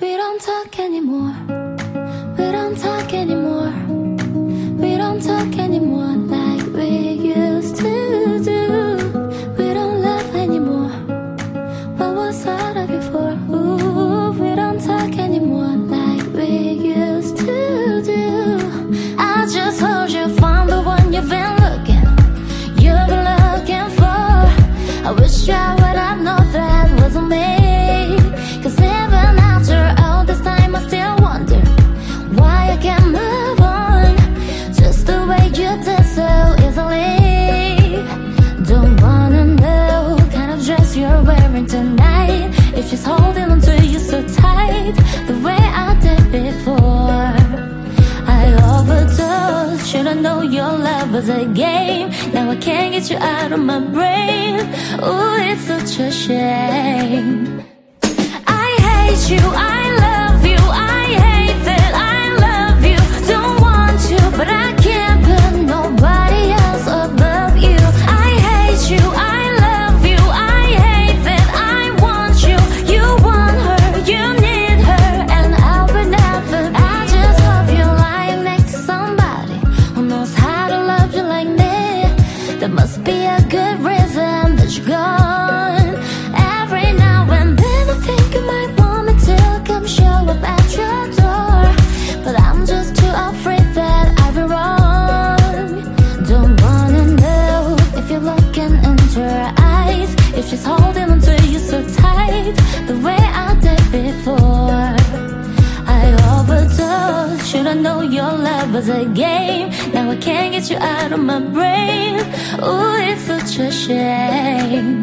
We don't talk anymore. Should I know your love was a game? Now I can't get you out of my brain. Oh, it's such a shame. I hate you. I Should I know your love was a game? Now I can't get you out of my brain. Ooh, it's such a shame.